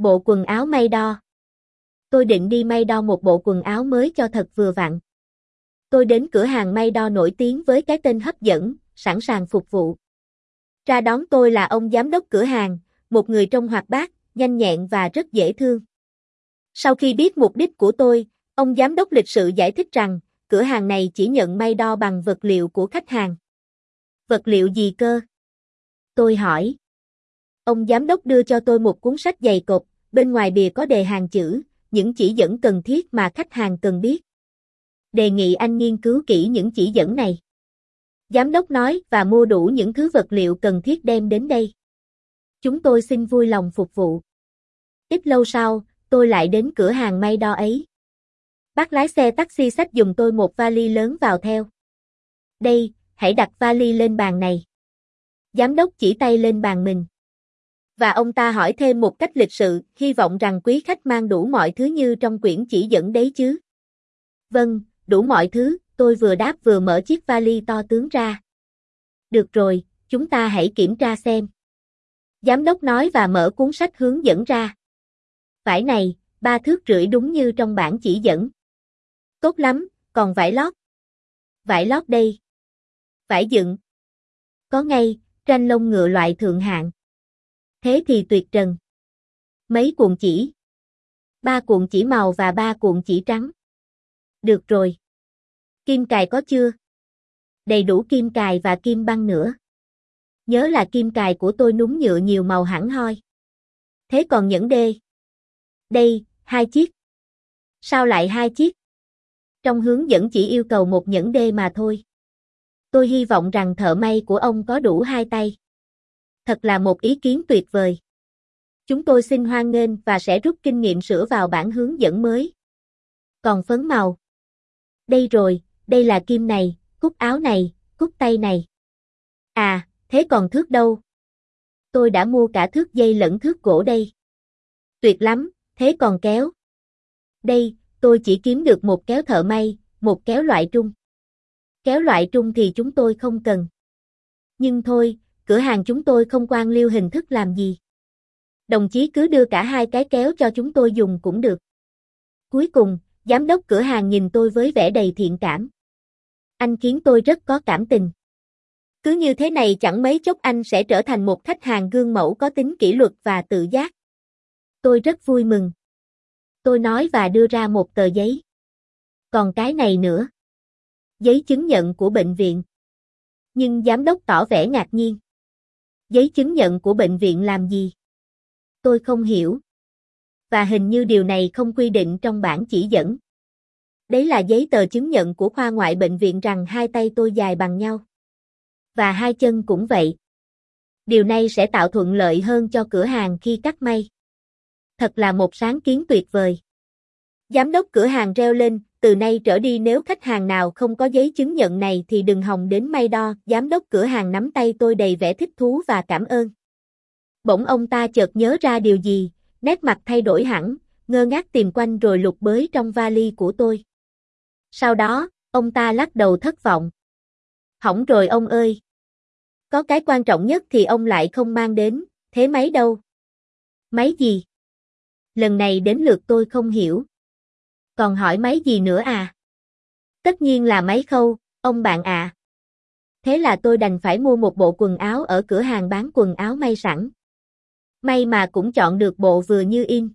Bộ quần áo may đo. Tôi định đi may đo một bộ quần áo mới cho thật vừa vặn. Tôi đến cửa hàng may đo nổi tiếng với cái tên hấp dẫn, sẵn sàng phục vụ. Ra đón tôi là ông giám đốc cửa hàng, một người trông hoạt bát, nhanh nhẹn và rất dễ thương. Sau khi biết mục đích của tôi, ông giám đốc lịch sự giải thích rằng, cửa hàng này chỉ nhận may đo bằng vật liệu của khách hàng. Vật liệu gì cơ? Tôi hỏi. Ông giám đốc đưa cho tôi một cuốn sách dày cộp, bên ngoài bìa có đề hàng chữ, những chỉ dẫn cần thiết mà khách hàng cần biết. Đề nghị anh nghiên cứu kỹ những chỉ dẫn này. Giám đốc nói và mua đủ những thứ vật liệu cần thiết đem đến đây. Chúng tôi xin vui lòng phục vụ. Ít lâu sau, tôi lại đến cửa hàng may đo ấy. Bác lái xe taxi xách dùng tôi một vali lớn vào theo. Đây, hãy đặt vali lên bàn này. Giám đốc chỉ tay lên bàn mình. Và ông ta hỏi thêm một cách lịch sự, hy vọng rằng quý khách mang đủ mọi thứ như trong quyển chỉ dẫn đấy chứ. Vâng, đủ mọi thứ, tôi vừa đáp vừa mở chiếc vali to tướng ra. Được rồi, chúng ta hãy kiểm tra xem. Giám đốc nói và mở cuốn sách hướng dẫn ra. Vải này, ba thước rưỡi đúng như trong bản chỉ dẫn. Tốt lắm, còn vải lót. Vải lót đây. Vải dựng. Có ngay, tranh lông ngựa loại thượng hạng. Thế thì tuyệt trần. Mấy cuộn chỉ. Ba cuộn chỉ màu và ba cuộn chỉ trắng. Được rồi. Kim cài có chưa? Đầy đủ kim cài và kim băng nữa. Nhớ là kim cài của tôi núng nhựa nhiều màu hẳn hoi. Thế còn nhẫn đê? Đây, hai chiếc. Sao lại hai chiếc? Trong hướng dẫn chỉ yêu cầu một nhẫn đê mà thôi. Tôi hy vọng rằng thợ may của ông có đủ hai tay. Thật là một ý kiến tuyệt vời. Chúng tôi xin hoan nghênh và sẽ rút kinh nghiệm sửa vào bản hướng dẫn mới. Còn phấn màu. Đây rồi, đây là kim này, cúc áo này, cúc tay này. À, thế còn thước đâu? Tôi đã mua cả thước dây lẫn thước gỗ đây. Tuyệt lắm, thế còn kéo. Đây, tôi chỉ kiếm được một kéo thợ may, một kéo loại trung. Kéo loại trung thì chúng tôi không cần. Nhưng thôi, cửa hàng chúng tôi không quan liêu hình thức làm gì. Đồng chí cứ đưa cả hai cái kéo cho chúng tôi dùng cũng được. Cuối cùng, giám đốc cửa hàng nhìn tôi với vẻ đầy thiện cảm. Anh khiến tôi rất có cảm tình. Cứ như thế này chẳng mấy chốc anh sẽ trở thành một khách hàng gương mẫu có tính kỷ luật và tự giác. Tôi rất vui mừng. Tôi nói và đưa ra một tờ giấy. Còn cái này nữa. Giấy chứng nhận của bệnh viện. Nhưng giám đốc tỏ vẻ ngạc nhiên. Giấy chứng nhận của bệnh viện làm gì? Tôi không hiểu. Và hình như điều này không quy định trong bản chỉ dẫn. Đấy là giấy tờ chứng nhận của khoa ngoại bệnh viện rằng hai tay tôi dài bằng nhau. Và hai chân cũng vậy. Điều này sẽ tạo thuận lợi hơn cho cửa hàng khi cắt may. Thật là một sáng kiến tuyệt vời. Giám đốc cửa hàng reo lên, từ nay trở đi nếu khách hàng nào không có giấy chứng nhận này thì đừng hòng đến may đo, giám đốc cửa hàng nắm tay tôi đầy vẻ thích thú và cảm ơn. Bỗng ông ta chợt nhớ ra điều gì, nét mặt thay đổi hẳn, ngơ ngác tìm quanh rồi lục bới trong vali của tôi. Sau đó, ông ta lắc đầu thất vọng. Hỏng rồi ông ơi. Có cái quan trọng nhất thì ông lại không mang đến, thế máy đâu? Máy gì? Lần này đến lượt tôi không hiểu. Còn hỏi máy gì nữa à? Tất nhiên là máy khâu, ông bạn à. Thế là tôi đành phải mua một bộ quần áo ở cửa hàng bán quần áo may sẵn. May mà cũng chọn được bộ vừa như in.